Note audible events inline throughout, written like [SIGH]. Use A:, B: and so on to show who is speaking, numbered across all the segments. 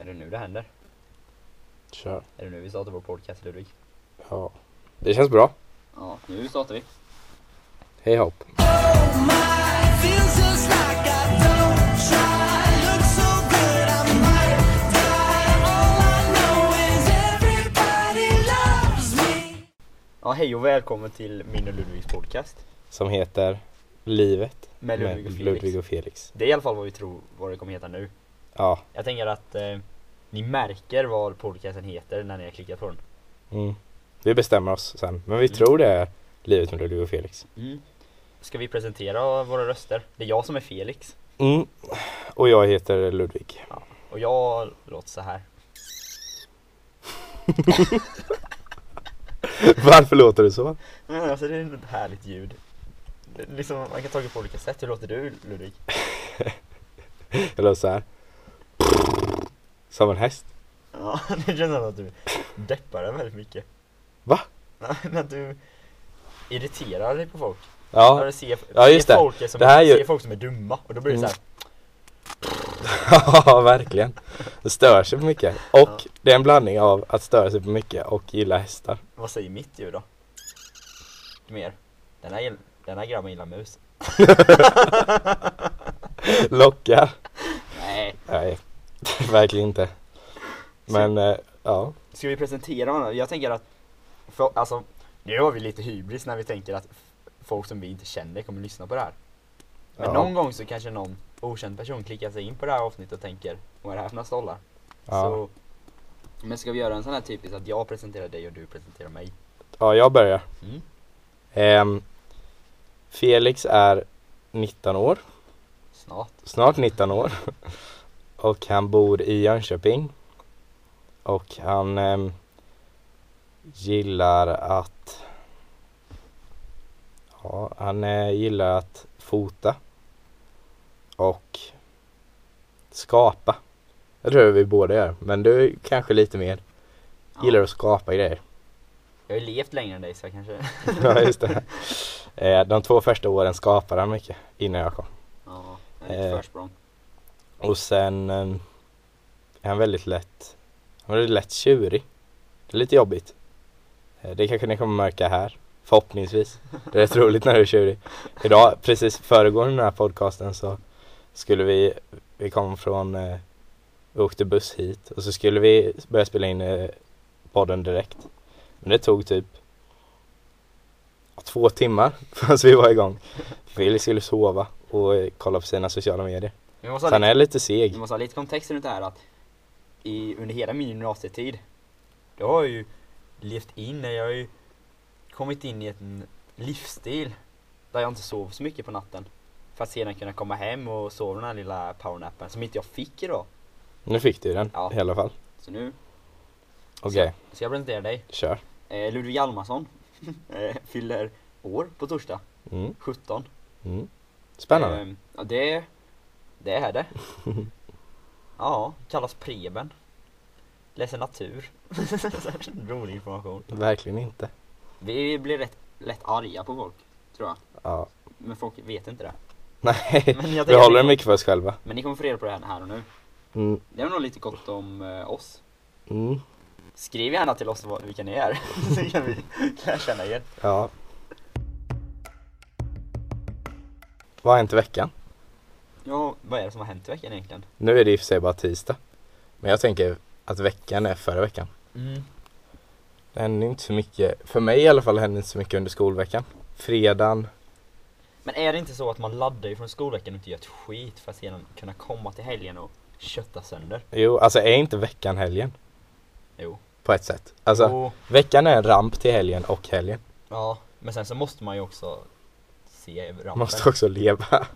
A: Är det nu det händer?
B: Kör.
A: Är det nu vi startar vår podcast Ludvig?
B: Ja. Det känns bra.
A: Ja, nu startar vi.
B: Hej hopp.
A: Ja, hej och välkommen till min och Ludvigs podcast.
B: Som heter Livet
A: Med Ludvig och Felix.
B: Ludvig och Felix.
A: Det är i alla fall vad vi tror vad det kommer heta nu.
B: Ja.
A: Jag tänker att eh, ni märker vad podcasten heter när ni har klickat på den.
B: Mm. Vi bestämmer oss sen. Men vi
A: Mm.
B: tror det är Livet med Ludvig och Felix.
A: Ska vi presentera våra röster? Det är jag som är Felix.
B: Mm. Och jag heter Ludvig.
A: Och jag låter så här. [LAUGHS]
B: Varför låter du så?
A: Men alltså det är ett härligt ljud. Liksom, man kan ta det på olika sätt. Hur låter du Ludvig? [LAUGHS]
B: Jag låter så här. Som en häst.
A: Ja, [LAUGHS] det känns som att du deppar dig väldigt mycket.
B: Va?
A: När du irriterar dig på folk.
B: Ja.
A: När du ser,
B: Ja, just
A: ser,
B: det.
A: folk som,
B: Det här är ju-
A: ser folk som är dumma och då blir det
B: Mm.
A: så här. [LAUGHS]
B: Ja, verkligen. Det stör sig på mycket. Och
A: Ja.
B: det är en blandning av att störa sig på mycket och gilla hästar.
A: vad säger mitt ljud då? Mer. Den här, den här grabben gillar mus. [LAUGHS]
B: Lockar.
A: Nej.
B: Nej, [LAUGHS] verkligen inte. Men eh, ja.
A: Ska vi presentera varandra? Jag tänker att, för, alltså, nu har vi lite hybris när vi tänker att folk som vi inte känner kommer lyssna på det här. Men
B: Ja.
A: någon gång så kanske någon okänd person klickar sig in på det här avsnittet och tänker, vad är det här för några stollar?
B: Ja.
A: Så, men ska vi göra en sån här typisk att jag presenterar dig och du presenterar mig?
B: ja, jag börjar.
A: Mm.
B: Ehm, Felix är 19 år,
A: Snart.
B: snart 19 år. [LAUGHS] Och han bor i Jönköping. Och han ehm, gillar att Ja, han eh, gillar att fota och skapa. Jag tror vi båda gör, men du kanske lite mer
A: Ja.
B: gillar att skapa grejer.
A: Jag har ju levt längre än dig så jag kanske, [LAUGHS]
B: Ja, just det. Eh, De två första åren skapade han mycket innan jag kom.
A: ja, jag är
B: Eh.
A: försprång.
B: Och sen eh, är han väldigt lätt, han är väldigt lätt tjurig. Det är lite jobbigt. Eh, Det kanske ni kommer märka här, förhoppningsvis. Det är rätt roligt när du är tjurig. Idag, precis föregående den här podcasten så skulle vi, vi kom från, eh, vi åkte buss hit och så skulle vi börja spela in eh, podden direkt. Men det tog typ två timmar [LAUGHS] förrän vi var igång. Felix skulle sova och eh, kolla på sina sociala medier. Så
A: ha
B: han är lite seg.
A: vi måste ha lite kontext runt det här att i, under hela min gymnasietid då har jag ju levt in, jag har ju kommit in i en livsstil där jag inte sov så mycket på natten. För att sedan kunna komma hem och sova den här lilla powernappen som inte jag fick idag.
B: Nu fick du den
A: Ja.
B: i alla fall.
A: Så nu
B: Okej,
A: ska jag presentera dig.
B: kör.
A: Eh, Ludvig Hjalmarsson [LAUGHS] eh, fyller år på torsdag,
B: Mm,
A: 17.
B: mm. Spännande.
A: Eh, ja, det, det är det. [LAUGHS] Ja, kallas Preben. Läser natur. [LAUGHS] Rolig information.
B: Verkligen inte.
A: Vi blir rätt lätt arga på folk, tror jag.
B: Ja.
A: Men folk vet inte det.
B: Nej, vi håller
A: ni-
B: mycket för oss själva.
A: Men ni kommer få reda på det här, här och nu.
B: Mm,
A: Det är nog lite gott om eh, oss.
B: mm,
A: Skriv gärna till oss vad, vilka ni är, [LAUGHS] så kan vi lära känna er.
B: ja. Vad har hänt i veckan?
A: Ja, vad är det som har hänt i veckan egentligen?
B: Nu är det i och för sig bara tisdag. Men jag tänker att veckan är förra veckan.
A: Mm.
B: Det händer inte så mycket, för mig i alla fall händer inte så mycket under skolveckan. Fredagen,
A: Men är det inte så att man laddar ju från skolveckan och inte gör ett skit för att sedan kunna komma till helgen och kötta sönder?
B: jo alltså är inte veckan helgen?
A: Jo.
B: På ett sätt. Alltså
A: Och,
B: veckan är en ramp till helgen och helgen.
A: ja, men sen så måste man ju också se rampen.
B: Man måste också leva. [LAUGHS]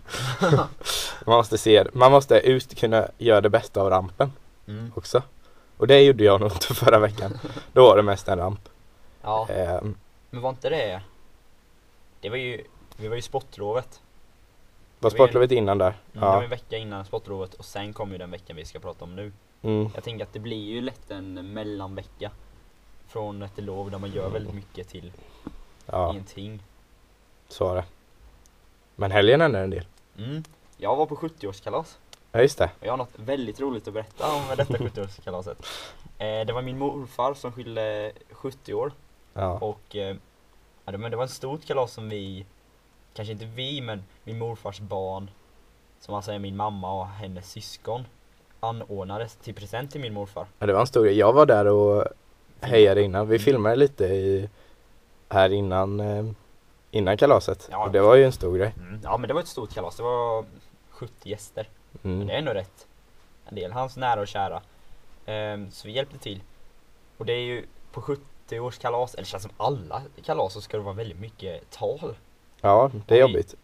B: man måste se, man måste ut kunna göra det bästa av rampen
A: Mm.
B: också. Och det gjorde jag nog inte [LAUGHS] förra veckan. Då var det mest en ramp.
A: Ja,
B: Ehm,
A: men var inte det Det var ju, vi var ju sportlovet.
B: var
A: Det var ju-
B: sportlovet innan där?
A: Mm, Det var
B: Ja.
A: en vecka innan sportlovet och sen kom ju den veckan vi ska prata om nu.
B: Mm.
A: Jag tänker att det blir ju lätt en mellanvecka. Från ett lov där man gör väldigt mycket till
B: Ja,
A: ingenting.
B: så var det. Men helgen händer en del.
A: Mm. Jag var på 70-årskalas.
B: Ja just det.
A: Och jag har något väldigt roligt att berätta om detta 70-årskalaset. Eh, det var min morfar som fyllde 70 år
B: Ja.
A: och eh, ja, det, men det var ett stort kalas som vi, kanske inte vi men min morfars barn, som alltså är min mamma och hennes syskon, anordnades till present till min morfar.
B: ja det var en stor. Jag var där och hejade innan. Vi filmade lite i, här innan, eh, innan kalaset.
A: Ja.
B: Och det var ju en stor grej.
A: Mm. Ja men det var ett stort kalas, det var 70 gäster. Men
B: Mm.
A: det är ändå rätt en del, hans nära och kära. Ehm, så vi hjälpte till. Och det är ju på 70-årskalas, eller det känns som alla kalas så ska det vara väldigt mycket tal.
B: Ja, det är jobbigt.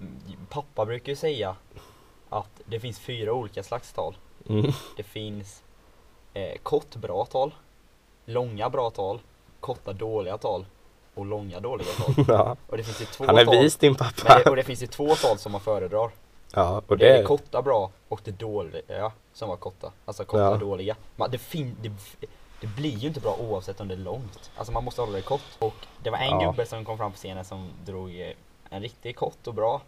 A: Mm, Pappa brukar ju säga att det finns fyra olika slags tal.
B: Mm.
A: Det finns eh, kort bra tal, långa bra tal, korta dåliga tal och långa dåliga [LAUGHS] tal.
B: Ja.
A: Och det finns ju två
B: Han är
A: tal.
B: vis din pappa.
A: det, och det finns ju två tal som man föredrar.
B: Ja, och
A: det är
B: det,
A: det korta bra och det dåliga som var korta. Alltså korta
B: Ja.
A: dåliga. Man, det, fin, det, det blir ju inte bra oavsett om det är långt. Alltså man måste hålla det kort. Och det var en
B: Ja.
A: gubbe som kom fram på scenen som drog eh, en riktigt kort och bra,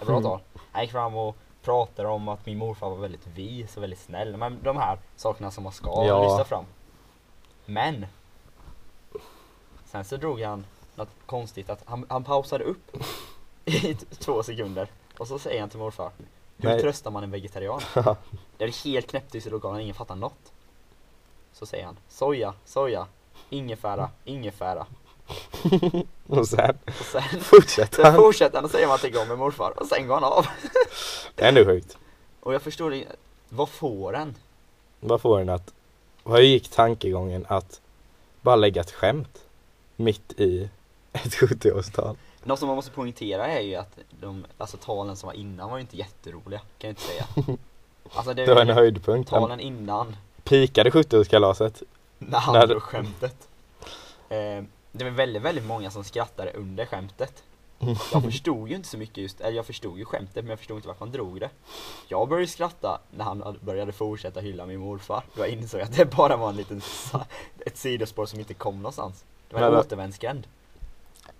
A: en bra
B: Mm.
A: tal. Han gick fram och pratade om att min morfar var väldigt vis och väldigt snäll. Men de här sakerna som man ska
B: Ja.
A: lyfta fram. Men Sen så drog han något konstigt att han, han pausade upp i två sekunder och så säger han till morfar Hur
B: Nej.
A: tröstar man en vegetarian? [LAUGHS] Det är helt knäpptyst i lokalen, ingen fattar något Så säger han Soja, soja, ingefära, ingefära [LAUGHS]
B: och sen
A: Och sen [LAUGHS]
B: fortsätter
A: Sen
B: han.
A: fortsätter han och säger vad han tycker om med morfar och sen går han av
B: Det är ändå sjukt.
A: Och jag förstår inte, vad får en?
B: Vad får en att, vad gick tankegången att bara lägga ett skämt mitt i [LAUGHS] ett 70-årstal?
A: Något som man måste poängtera är ju att de, alltså talen som var innan var ju inte jätteroliga, kan jag inte säga [LAUGHS] Alltså det,
B: Det var en höjdpunkt.
A: Talen innan
B: pikade 70-årskalaset.
A: När han
B: När-
A: drog skämtet. Eh, det var väldigt, väldigt många som skrattade under skämtet. [LAUGHS] Jag förstod ju inte så mycket just, eller jag förstod ju skämtet men jag förstod inte varför han drog det. Jag började skratta när han började fortsätta hylla min morfar. Då jag insåg att det bara var en liten, ett sidospår som inte kom någonstans. Det var en
B: Men-
A: återvändsgränd.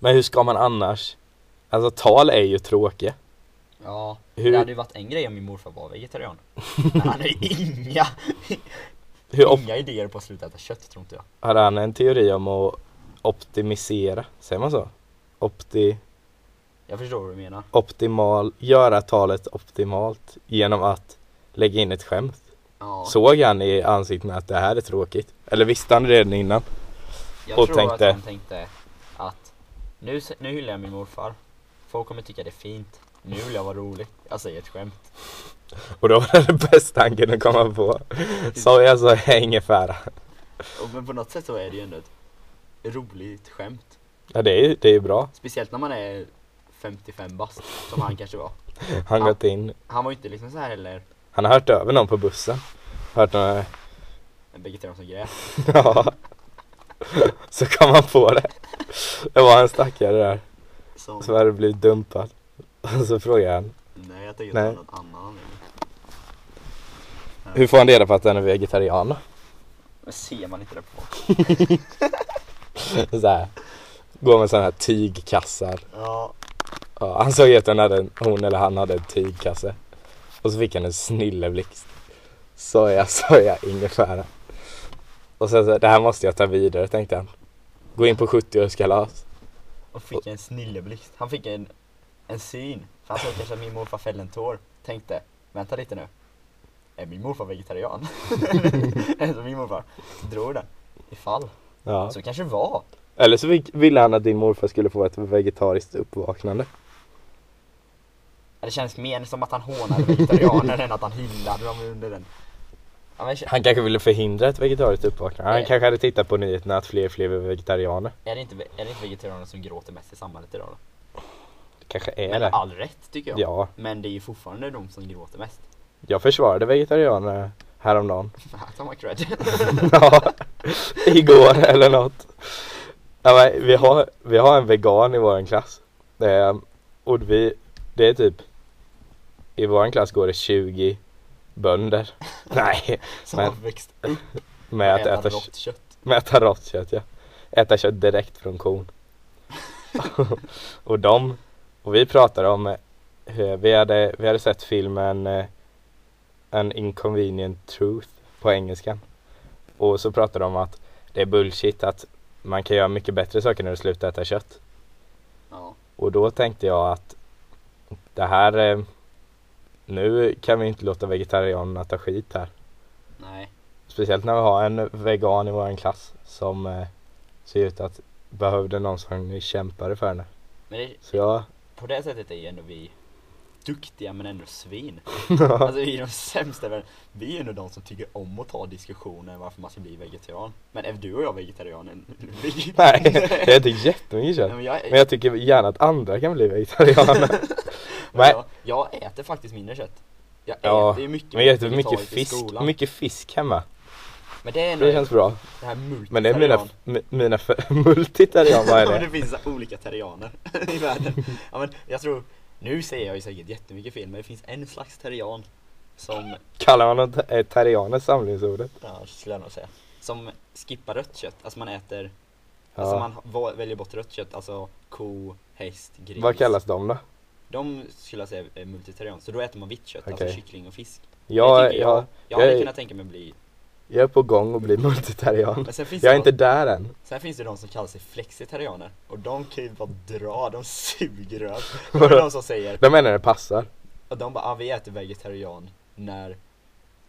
B: Men hur ska man annars? Alltså tal är ju tråkiga.
A: Ja,
B: Hur-
A: det hade ju varit en grej om min morfar var vegetarian. Men han hade [LAUGHS] inga,
B: Hur
A: inga idéer på att sluta äta kött tror inte jag.
B: hade han en teori om att optimisera? Säger man så? Opti,
A: Jag förstår vad du menar.
B: optimal, göra talet optimalt genom att lägga in ett skämt.
A: Ja.
B: Såg han i ansiktet att det här är tråkigt? Eller visste han redan innan?
A: Jag
B: Och
A: tror
B: tänkte-
A: att han tänkte nu, nu hyllar jag min morfar. Folk kommer tycka det är fint. Nu vill jag vara rolig. Jag säger ett skämt.
B: Och då var det det bästa han kunde komma på. Sa jag så är ingefära.
A: Men på något sätt så är det ju ändå ett roligt skämt.
B: Ja det är ju det är bra.
A: Speciellt när man är 55 bast, som han kanske var.
B: Han gått in.
A: Han var ju inte liksom så här heller
B: Han har hört över någon på bussen. Hört någon,
A: en vegetarian som grät. [LAUGHS]
B: ja. Så kom han på det. Det var en stackare där.
A: Som,
B: Som hade blivit dumpad. Och så frågade han.
A: nej jag tänker
B: Nej.
A: någon annan.
B: Hur får han reda på att han är vegetarian då?
A: Men ser man inte det på? [LAUGHS]
B: Så här. Går med sådana här tygkassar.
A: Ja.
B: Ja, han såg ju att hon, hade en, hon eller han hade en tygkasse. Och så fick han en snilleblixt. Soja, soja, ingefära. Och sen så, det här måste jag ta vidare tänkte han. Gå in på 70-årskalas.
A: Och fick en snilleblixt. Han fick en, en syn. För han såg kanske att min morfar fällde en tår. Tänkte, vänta lite nu. Är min morfar vegetarian? [LAUGHS] Så min morfar drog den. Ifall.
B: Ja.
A: Så kanske det var.
B: Eller så ville han att din morfar skulle få ett vegetariskt uppvaknande.
A: Det känns mer som att han hånade vegetarianer [LAUGHS] än att han hyllade dem under den. Men,
B: Han kanske ville förhindra ett vegetariskt uppvaknande. Han kanske hade tittat på nyheterna att fler och fler är vegetarianer.
A: är, det inte, är det inte vegetarianer som gråter mest i samhället idag då?
B: Det kanske är
A: Med
B: det.
A: all rätt tycker jag.
B: Ja,
A: Men det är ju fortfarande de som gråter mest.
B: jag försvarade vegetarianer häromdagen.
A: Här tar man cred. [LAUGHS]
B: ja, igår eller något. Ja, men vi, har, vi har en vegan i vår klass. Är, och vi, det är typ I vår klass går det 20 bönder. [LAUGHS] Nej, [LAUGHS]
A: Som
B: Men-
A: har växt upp [LAUGHS]
B: med att
A: äta rått kött.
B: med att äta rått kött ja. Äta kött direkt från kon. och de, och vi pratade om, eh, hur- vi hade, vi hade sett filmen eh, An inconvenient truth på engelskan. Och så pratar de om att det är bullshit att man kan göra mycket bättre saker när du slutar äta kött.
A: Ja.
B: Och då tänkte jag att det här, eh, nu kan vi inte låta vegetarianerna ta skit här.
A: Nej.
B: Speciellt när vi har en vegan i vår klass som eh, ser ut att behövde någon som kämpade för henne.
A: Men det,
B: Så jag,
A: på det sättet är ju ändå vi duktiga men ändå svin. [LAUGHS] alltså vi är de sämsta världen. Vi är ändå de som tycker om att ta diskussioner varför man ska bli vegetarian. Men är du och jag vegetarianer? Vi... [LAUGHS]
B: nej, jag äter jättemycket kött.
A: Nej, men jag,
B: Men jag tycker gärna att andra kan bli vegetarianer. [LAUGHS] [LAUGHS]
A: jag, jag äter faktiskt mindre kött. Jag
B: Ja,
A: äter ju mycket
B: Men jag äter mycket fisk, mycket fisk hemma.
A: Men det är
B: Det känns bra.
A: det här.
B: Men det är mina, mi- mina [LAUGHS] multitarian, vad är det?
A: det finns olika terrianer [LAUGHS] i världen. Ja, men jag tror, nu säger jag ju säkert jättemycket fel, men det finns en slags terrian som,
B: Kallar man eh, terrianer samlingsordet?
A: ja, skulle jag nog säga, som skippar rött kött. Alltså man äter, alltså
B: Ja.
A: man va- väljer bort rött kött, alltså ko, häst, gris.
B: Vad kallas de då?
A: De skulle jag säga är multitarian, så då äter man vitt kött,
B: Okej.
A: alltså kyckling och fisk.
B: Jag,
A: tycker
B: jag,
A: jag hade
B: jag,
A: kunnat tänka mig bli,
B: jag är på gång att bli multitarian. Jag är
A: det
B: inte
A: de,
B: där än.
A: sen finns det de som kallar sig flexitarianer, och de kan ju bara dra, de suger röv. [LAUGHS] Det är de som säger
B: De menar det passar.
A: Och de bara, ah, vi äter vegetarian när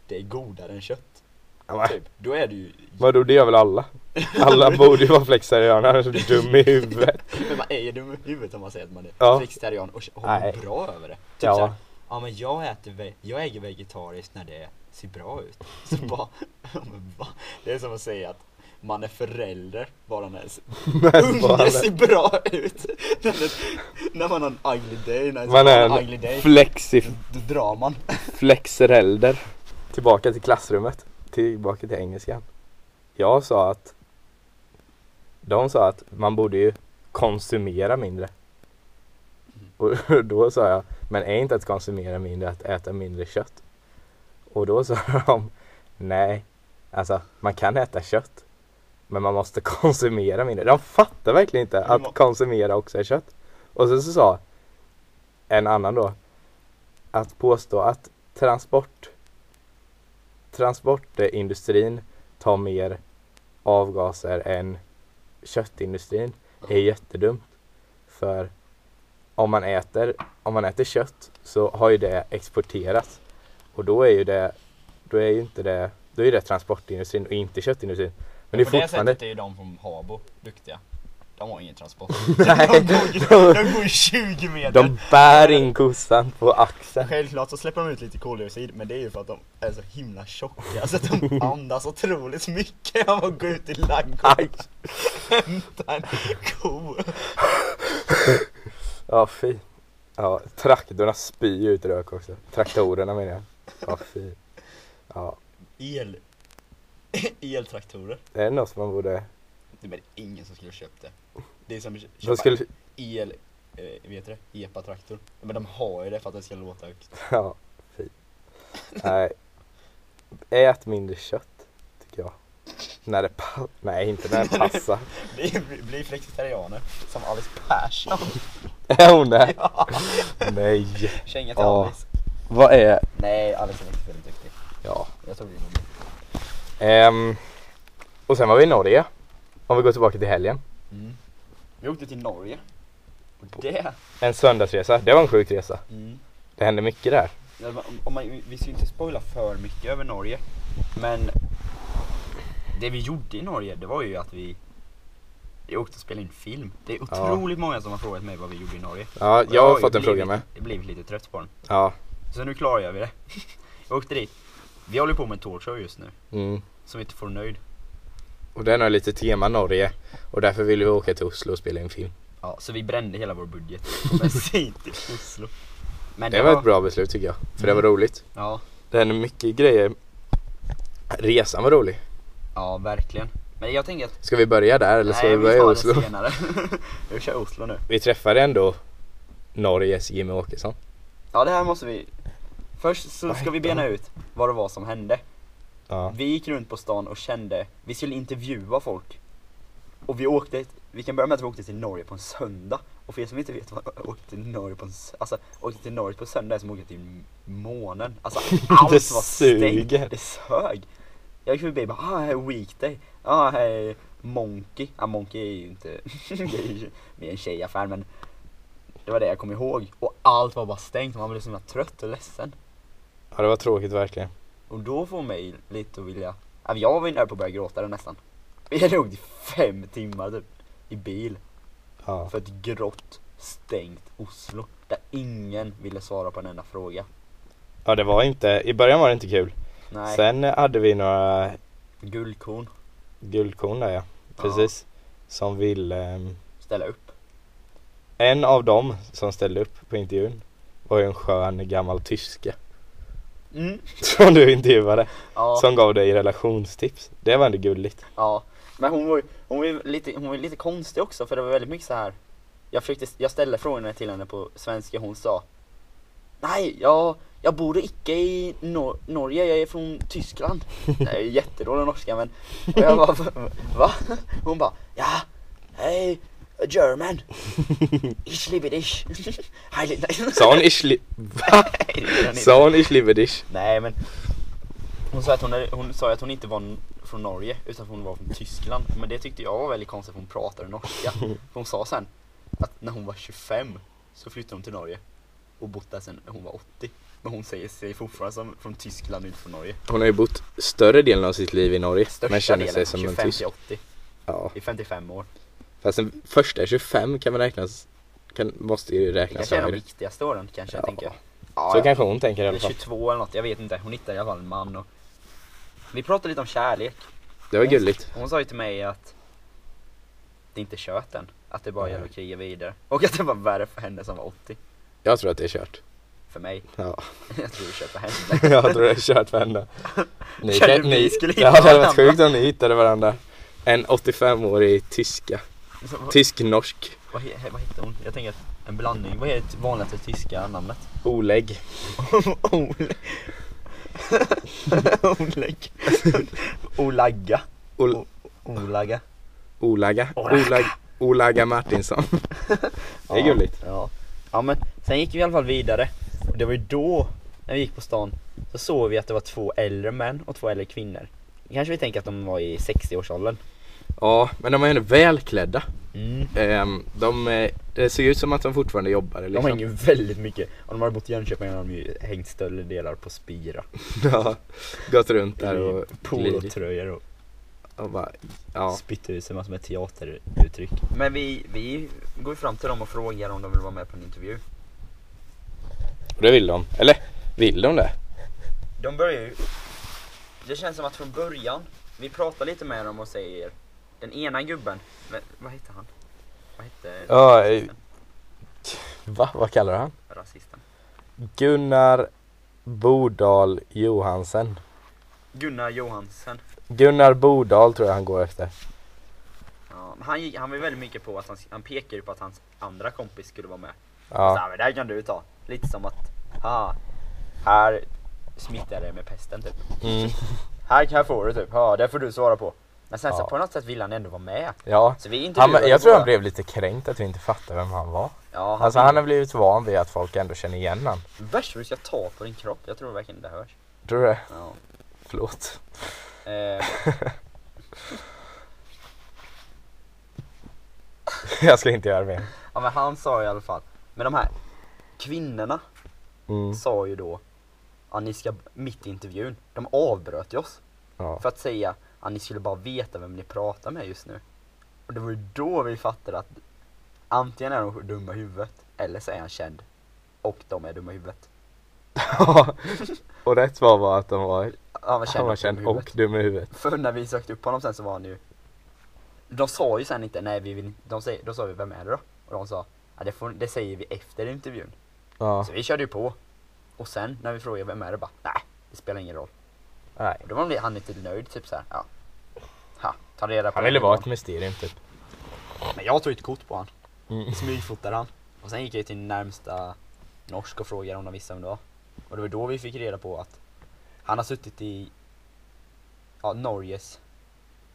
A: det är godare än kött.
B: Ja,
A: Typ. Då är du ju,
B: Vadå, det gör väl alla? [LAUGHS] Alla borde ju vara flexitarianer, annars är du dum i huvudet.
A: men man är ju dum i huvudet om man säger att man är
B: Ja.
A: vegetarian och mår bra över det. Typ
B: Ja.
A: såhär, ja men jag äter, jag äger vegetariskt när det ser bra ut. [LAUGHS] Så bara, [LAUGHS] va? Det är som att säga att man är förälder bara när unge ser bra ut. när man har en ugly day, när
B: Man är
A: har
B: en
A: ugly day,
B: flexi,
A: då drar man.
B: flexrelder. Tillbaka till klassrummet. Tillbaka till engelskan. Jag sa att De sa att man borde ju konsumera mindre. Och [LAUGHS] då sa jag, men är inte att konsumera mindre att äta mindre kött? Och då sa [LAUGHS] de, nej, alltså man kan äta kött. Men man måste [LAUGHS] konsumera mindre. De fattar verkligen inte att konsumera också är kött. Och sen så sa en annan då, att påstå att transport transportindustrin tar mer avgaser än köttindustrin är jättedumt. För om man äter, om man äter kött så har ju det exporterats. Och då är ju det, då är ju inte det, då är det transportindustrin och inte köttindustrin. Men det är
A: på det
B: fortfarande,
A: sättet är ju de från Habo duktiga. De har ingen transport. [LAUGHS]
B: Nej,
A: de, går, de går ju 20 meter.
B: de bär in kossan på axeln.
A: Självklart så släpper de ut lite koldioxid men det är ju för att de är så himla tjocka så att de [LAUGHS] andas otroligt mycket av att gå ut i ladugården hämta en ko.
B: Ja fy. Ja, traktorerna spyr ut rök också. Traktorerna menar jag. Ja fy. Ja,
A: El. [LAUGHS] Eltraktorer.
B: det är något som man borde,
A: Det är ingen som skulle köpt det. Det är som att köpa
B: skulle,
A: el, eh, vet du det? Epa-traktor. Men de har ju det för att det ska låta högt. [LAUGHS]
B: ja fy. Nej. Ät mindre kött, tycker jag. När det passar, nej inte när det [LAUGHS] passar.
A: Bli, bli flexitarianer. Som Alice Persson. [LAUGHS]
B: Är hon det?
A: Ja.
B: Nej.
A: Känga till
B: Ja.
A: Alice.
B: Vad är,
A: Nej, Alice är inte väldigt duktig.
B: ja.
A: Jag tror det nog.
B: Ehm, och sen var vi i Norge. Om vi går tillbaka till helgen.
A: Mm. Vi åkte till Norge. Och det...
B: En söndagsresa, det var en sjuk resa.
A: Mm.
B: Det hände mycket där.
A: Ja, om- Om man, vi ska inte spoila för mycket över Norge. Men det vi gjorde i Norge, det var ju att vi, vi åkte och spelade in film. Det är
B: Ja.
A: otroligt många som har frågat mig vad vi gjorde i Norge.
B: Ja, jag har fått en fråga med.
A: Jag blivit lite trött på den.
B: Ja.
A: Så nu klargör vi det. [LAUGHS] Jag åkte dit. Vi håller på med en talkshow just nu,
B: Mm.
A: som inte får nöjd.
B: Och den har lite tema Norge. Och därför vill vi åka till Oslo och spela in film.
A: Ja, så vi brände hela vår budget på bensin till Oslo. Men
B: Det var ett bra beslut tycker jag. För det var
A: Mm.
B: roligt.
A: Ja,
B: Det hände mycket grejer. Resan var rolig.
A: ja verkligen. Men jag tänker att
B: Ska vi börja där eller ska
A: Nej,
B: vi börja i
A: tar det
B: Oslo?
A: senare. [LAUGHS] vi kör Oslo nu.
B: Vi träffade ändå Norges Jimmy Åkesson.
A: Ja det här måste vi Först så ska vi bena ut vad det var som hände
B: Ja.
A: Vi gick runt på stan och kände, vi skulle intervjua folk Och vi åkte, vi kan börja med att vi åkte till Norge på en söndag Och för er som inte vet, vad [LAUGHS] åkte till Norge på en, alltså åkte till Norge på söndag är som åka till månen. Alltså [LAUGHS] allt var stängt. Det sög. Jag gick förbi och bara, ah här är weekday. Ja, här är Monkey. Ja, Monkey är ju inte, [LAUGHS] det är en tjejaffär men det var det jag kom ihåg. Och allt var bara stängt, man blev så himla trött och ledsen.
B: Ja det var tråkigt verkligen.
A: Och då får mig lite att vilja, ja, jag var ju nära på att börja gråta nästan. [LAUGHS] Vi åkt i fem timmar typ, i bil.
B: Ja.
A: För ett grått, stängt Oslo. Där ingen ville svara på en enda fråga.
B: ja det var inte, i början var det inte kul.
A: Nej,
B: Sen hade vi några
A: guldkorn,
B: guldkorn där ja. Precis. Som ville ehm,
A: ställa upp.
B: En av dem som ställde upp på intervjun var ju en skön gammal tyske
A: Mm. [LAUGHS]
B: som du intervjuade
A: Ja,
B: som gav dig relationstips. Det var ändå gulligt.
A: ja. Men hon var ju hon var lite, hon var lite konstig också för det var väldigt mycket så här. Jag, försökte, jag ställde frågorna till henne på svenska, hon sa Nej, jag, jag bor icke i Nor- Norge, jag är från Tyskland. [LAUGHS] Det är jättedålig norska men och jag bara, va? Hon bara, ja, hej, German. [LAUGHS] Ich liebe dich. [LAUGHS] Nej.
B: Sa hon ich li- [LAUGHS] Va?
A: Nej.
B: Sa hon ich liebe dich?
A: Nej men hon sa, att hon, är- hon sa att hon inte var från Norge utan hon var från Tyskland. Men det tyckte jag var väldigt konstigt för hon pratade norska. För hon sa sen att när hon var 25 så flyttade hon till Norge och bott där sen hon var 80. Men hon säger sig fortfarande som från Tyskland inte från Norge.
B: Hon har ju bott större delen av sitt liv i Norge
A: Största
B: men känner
A: delen,
B: sig som en
A: 25
B: tysk.
A: till 80
B: Ja.
A: i 55 år.
B: Fast den första 25 kan man räknas, kan, måste ju
A: Det
B: räknas
A: kanske är de viktigaste åren kanske jag
B: Ja.
A: tänker. Ja,
B: Så
A: ja.
B: kanske hon tänker i alla fall.
A: 22 eller något, jag vet inte. Hon hittade i alla fall en man och Vi pratade lite om kärlek.
B: Det var
A: Hon-
B: gulligt.
A: Hon sa ju till mig att det inte är kört än. Att det bara gäller att kriga vidare. Och att det var värre för henne som var 80.
B: Jag tror att det är kört.
A: För mig.
B: Ja. [LAUGHS]
A: Jag tror det är kört för henne. [LAUGHS]
B: jag tror det är kört för henne. [LAUGHS] Ni,
A: du vi
B: ni,
A: skulle
B: det
A: hitta
B: hade varit
A: varandra?
B: sjukt om ni hittade varandra. En 85-årig tyska.
A: Så, vad,
B: Tysk-norsk.
A: vad, he- vad heter hon? Jag tänker att en blandning. Vad är det vanligaste tyska namnet?
B: Olägg.
A: Oleg. [LAUGHS] Oleg. [LAUGHS] Olagga.
B: Ol-
A: Olaga.
B: Olaga.
A: Olaga.
B: Olag, Olaga Martinsson. [LAUGHS] Det är gulligt.
A: Ja. ja men sen gick vi i alla fall vidare. Och det var ju då, när vi gick på stan, så såg vi att det var två äldre män och två äldre kvinnor. Kanske vi tänker att de var i 60-årsåldern.
B: Ja, men de är ändå välklädda.
A: Mm.
B: Ehm, de, eh, det ser ut som att de fortfarande jobbar
A: De
B: liksom.
A: hänger väldigt mycket. Om de hade bott i Jönköping hade de ju hängt större delar på Spira. [LAUGHS]
B: Ja, gått runt där och
A: polotröjor och
B: Och bara, ja.
A: spytt ut sig massor med teateruttryck. Men vi, vi går ju fram till dem och frågar om de vill vara med på en intervju.
B: Och det vill de. Eller, vill de det?
A: De börjar ju... Det känns som att från början, vi pratar lite med dem och säger Den ena gubben, vad, heter han? Vad hette
B: Ja, eh? Va? Vad kallar han?
A: rasisten?
B: Gunnar Bodal Johansen.
A: Gunnar Johansen.
B: Gunnar Bodal tror jag han går efter.
A: Ja, men han, gick, han var ju väldigt mycket på att han, han pekade ju på att hans andra kompis skulle vara med. Ja. Så,
B: Ja,
A: här, men det här kan du ta. Lite som att, ha, här smittar det med pesten typ.
B: mm, [LAUGHS]
A: Här, här får du typ, ja det får du svara på. Men sen så
B: Ja.
A: på något sätt ville han ändå vara med.
B: ja.
A: Så vi
B: Han, jag tror han blev lite kränkt att vi inte fattade vem han var.
A: Ja, han
B: Alltså han har blivit van vid att folk ändå känner igen han.
A: Värst vad du ska ta på din kropp, jag tror verkligen det hörs.
B: Tror du det?
A: Ja.
B: Förlåt.
A: Eh, [LAUGHS]
B: jag ska inte göra mer.
A: ja men han sa i alla fall, men de här kvinnorna
B: Mm,
A: sa ju då att ni ska, mitt i intervjun, de avbröt ju oss
B: ja.
A: för att säga att ni skulle bara veta vem ni pratar med just nu. Och det var ju då vi fattade att antingen är de dumma i huvudet eller så är han känd och de är dumma i huvudet. [LAUGHS]
B: och rätt svar var att de var,
A: Han var känd,
B: han var
A: dum
B: känd
A: i
B: och
A: huvudet.
B: dum i huvudet.
A: För när vi sökte upp honom sen så var han ju De sa ju sen inte nej vi vill de säger, då sa vi vem är det då? Och de sa ja, det, får, det säger vi efter intervjun.
B: Ja,
A: Så vi körde ju på. Och sen när vi frågade vem är det bara nej det spelar ingen roll.
B: nej.
A: Och då var han lite nöjd typ så här, ja. Ta reda på
B: Han ville vara ett mysterium typ.
A: Men jag tog ett kort på han.
B: Mm.
A: Smygfotade han. Och sen gick jag till närmsta norsk och frågade om de visste vem det var. Och det var då vi fick reda på att han har suttit i ja, Norges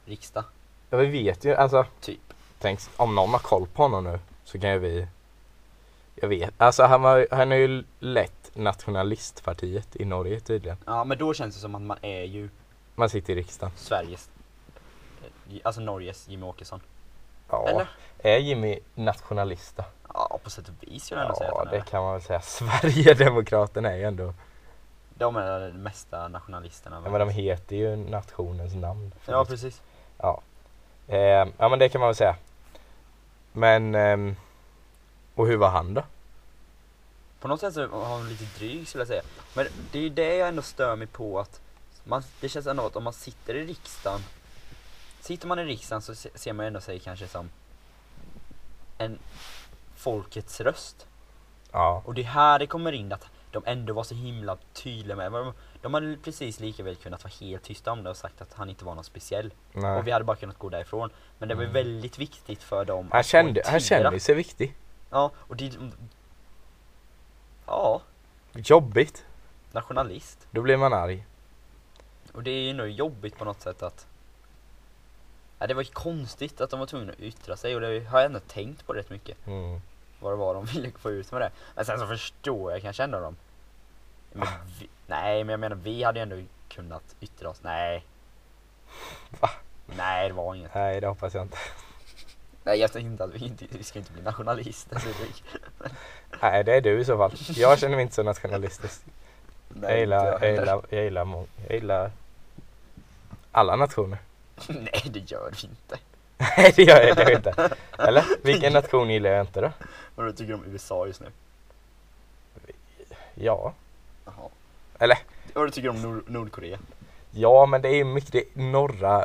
A: riksdag,
B: Ja vi vet ju, alltså
A: typ.
B: tänk om någon har koll på honom nu så kan ju vi Jag vet, alltså han, var, han har ju lett nationalistpartiet i Norge tydligen.
A: Ja men då känns det som att man är ju
B: Man sitter i riksdagen.
A: Sveriges, alltså Norges Jimmy Åkesson.
B: Ja.
A: Eller?
B: Är Jimmy nationalista?
A: Ja på sätt och vis skulle jag ändå säga
B: Ja,
A: att han
B: det
A: är.
B: kan man väl säga. [LAUGHS] Sverigedemokraterna är ju ändå,
A: De är de mesta nationalisterna.
B: ja, men de heter ju nationens namn.
A: Ja precis.
B: Ja. Eh, ja men det kan man väl säga. Men, ehm, och hur var han då?
A: På något sätt så har han lite dryg skulle jag säga. Men det är ju det jag ändå stör mig på att man, det känns ändå att om man sitter i riksdagen Sitter man i riksdagen så se- ser man ändå sig kanske som en folkets röst.
B: Ja.
A: Och det är här det kommer in att de ändå var så himla tydliga med de, de hade precis lika väl kunnat vara helt tysta om det och sagt att han inte var någon speciell.
B: Nej.
A: Och vi hade bara kunnat gå därifrån. Men det var
B: Mm.
A: väldigt viktigt för dem
B: Han
A: att
B: kände, han kände sig viktig.
A: Ja, och det... Ja,
B: Jobbigt.
A: nationalist.
B: Då blir man arg.
A: Och det är ju nog jobbigt på något sätt att ja, Det var ju konstigt att de var tvungna att yttra sig och det har jag ändå tänkt på rätt mycket
B: Mm.
A: Vad det var de [LAUGHS] ville få ut med det Men sen så förstår jag kanske ändå dem men vi, Nej men jag menar vi hade ju ändå kunnat yttra oss, nej
B: Va?
A: Nej det var inget
B: Nej det hoppas jag inte.
A: Nej jag tänkte inte att vi inte, vi ska inte bli nationalister
B: Nej det är du i så fall. Jag känner mig inte så nationalistisk.
A: nej,
B: Jag gillar, jag
A: heller.
B: gillar, jag gillar, jag gillar alla nationer. [LAUGHS]
A: Nej det gör vi inte
B: Nej det gör jag det jag inte. Eller? Vilken [LAUGHS] nation gillar jag inte då?
A: Vad du tycker om USA just nu?
B: Ja.
A: Jaha
B: Eller?
A: Vad du tycker om Nord- Nordkorea?
B: Ja men det är mycket det norra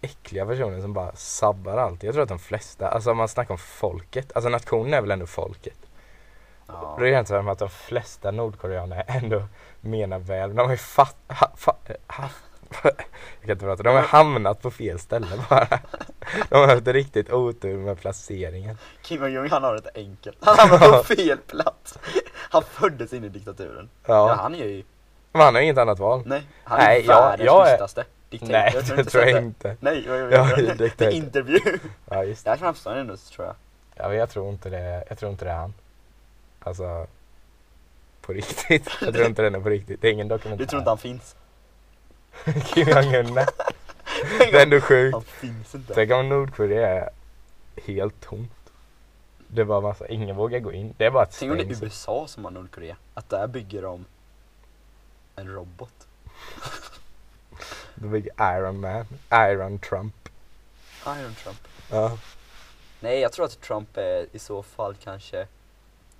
B: äckliga personer som bara sabbar allt. Jag tror att de flesta, alltså om man snackar om folket, alltså nationen är väl ändå folket.
A: Ja.
B: Det är inte som att de flesta nordkoreaner ändå menar väl. De har ju fatt, ha, fa, ha, [LAUGHS] jag kan inte prata, de har hamnat på fel ställe bara. De har haft riktigt otur med placeringen.
A: Kim Jong-Un han har det enkelt. Han hamnar på fel plats. Han föddes in i diktaturen. Ja,
B: Ja,
A: han är ju,
B: men han har inget annat val.
A: nej, han är
B: Nej, jag-
A: världens
B: jag är-
A: diktator.
B: Nej,
A: har du
B: det tror jag inte.
A: Nej, jag, jag,
B: Ja,
A: jag,
B: jag
A: är
B: inte.
A: intervju.
B: Ja, just det.
A: Där framstår han ändå tror jag.
B: Ja, men jag tror inte det, jag tror inte det är han. Alltså, på riktigt. Jag tror inte den är på riktigt. Det är ingen dokumentär.
A: Du tror inte han finns?
B: Kim Jong-Un. [LAUGHS] Det är ändå sjukt. Tänk om Nordkorea är helt tomt. Det är bara massa, ingen vågar gå in. Det är bara ett
A: Tänk om det är. USA som har Nordkorea. Att där bygger de en robot. [LAUGHS]
B: Det blir Iron Man, Iron Trump.
A: Iron Trump.
B: Ja.
A: Nej, jag tror att Trump är i så fall kanske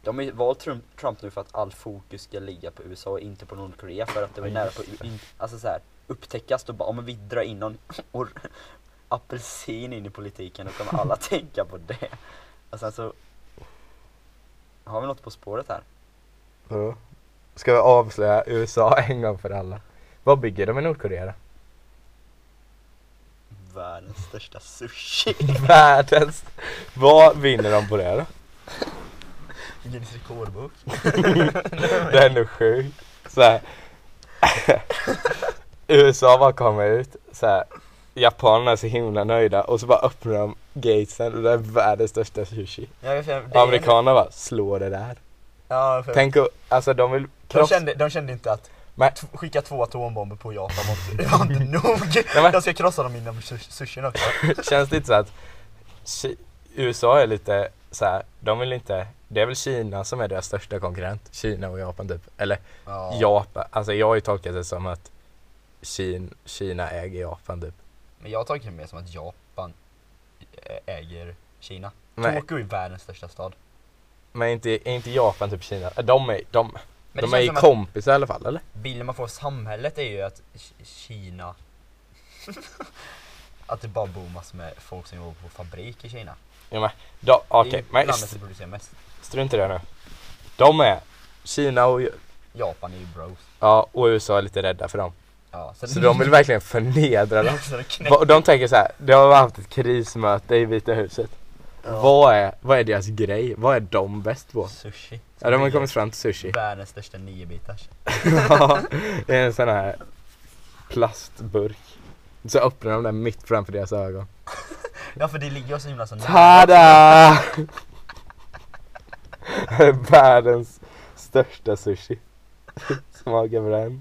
A: de har ju valt Trump, Trump nu för att all fokus ska ligga på USA och inte på Nordkorea för att det var nära på in, alltså så här, upptäckas då bara om vi drar in någon [LAUGHS] or, apelsin in i politiken då kommer alla [LAUGHS] tänka på det. Och sen så har vi något på spåret här.
B: Så. Ska vi avslöja USA [LAUGHS] en gång för alla? Vad bygger de i Nordkorea?
A: Världens största sushi.
B: Världens! Vad vinner de på det då?
A: Guinness rekordbok.
B: Det är ändå sjukt. Så här. USA bara kommer ut så här. Japanerna är så himla nöjda och så bara öppnar de gatesen och det är världens största sushi.
A: Ja,
B: Och amerikanerna bara slår det där.
A: Ja, för
B: Tänk att, alltså de vill
A: de,
B: krossa.
A: kände, de kände inte att
B: Men-
A: skicka två atombomber på Japan det var inte [LAUGHS] nog.
B: men-
A: De ska krossa dem inom sus- sushin också. [LAUGHS]
B: Känns det inte så att USA är lite så här, de vill inte, det är väl Kina som är deras största konkurrent, Kina och Japan typ. Eller Japan, alltså jag har ju tolkat det som att Kina, Kina äger Japan typ.
A: Men jag tagit det mer som att Japan äger Kina.
B: Nej.
A: Tokyo är världens största stad.
B: Men inte, är inte Japan typ Kina? De är, de,
A: Men
B: de är ju kompisar i alla fall eller?
A: bilden man får av samhället är ju att Kina [LAUGHS] Att det bara bor massor med folk som jobbar på fabrik i Kina.
B: Ja, men, de, okej,
A: ju
B: men
A: landet som producerar mest.
B: strunt i det nu. De är, Kina och,
A: Japan är ju bros.
B: ja, och USA är lite rädda för dem.
A: Ja,
B: Så de vill verkligen förnedra dem.
A: så de knäcker-
B: Va- De tänker så här, det har haft ett krismöte i Vita huset.
A: Ja.
B: Vad, är, vad är deras grej? Vad är de bäst på?
A: Sushi.
B: Ja, de har kommit fram till sushi.
A: Världens största niobitars. [LAUGHS]
B: Ja, det är en sån här plastburk. Så öppnar de den mitt framför deras ögon. [LAUGHS]
A: Ja för det ligger så himla så nära.
B: Tada! Världens största sushi. Smakar på den.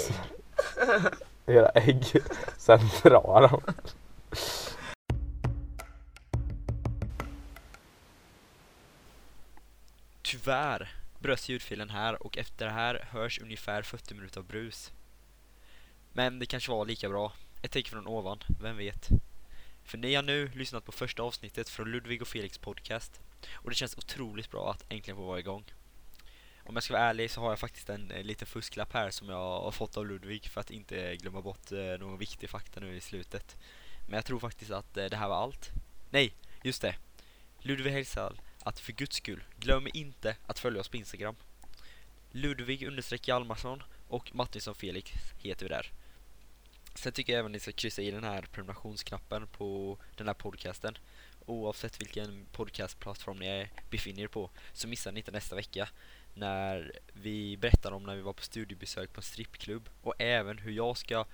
B: Alltså. Göra ägg. Sen drar de.
A: Tyvärr bröts ljudfilen här och efter det här hörs ungefär 40 minuter av brus. Men det kanske var lika bra. Ett tecken från ovan, vem vet? För ni har nu lyssnat på första avsnittet från Ludvig och Felix podcast. Och det känns otroligt bra att äntligen få vara igång. Om jag ska vara ärlig så har jag faktiskt en, eh, liten fusklapp här som jag har fått av Ludvig för att inte glömma bort eh, någon viktig fakta nu i slutet. Men jag tror faktiskt att eh, det här var allt. Nej, just det. Ludvig hälsar att för guds skull, glöm inte att följa oss på Instagram. Ludvig understreck Hjalmarsson och Martinsson Felix heter vi där. Sen tycker jag även ni ska kryssa i den här prenumerationsknappen på den här podcasten. Oavsett vilken podcastplattform ni befinner er på så missar ni inte nästa vecka när vi berättar om när vi var på studiebesök på en strippklubb och även hur jag ska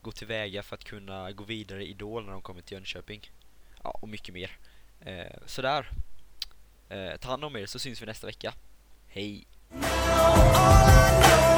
A: gå tillväga för att kunna gå vidare i Idol när de kommer till Jönköping. Ja, och mycket mer. Eh, sådär. Eh, ta hand om er så syns vi nästa vecka. Hej!
C: All I